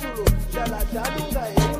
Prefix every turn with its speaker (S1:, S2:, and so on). S1: sùrù ṣàlàjà lùgà yìí.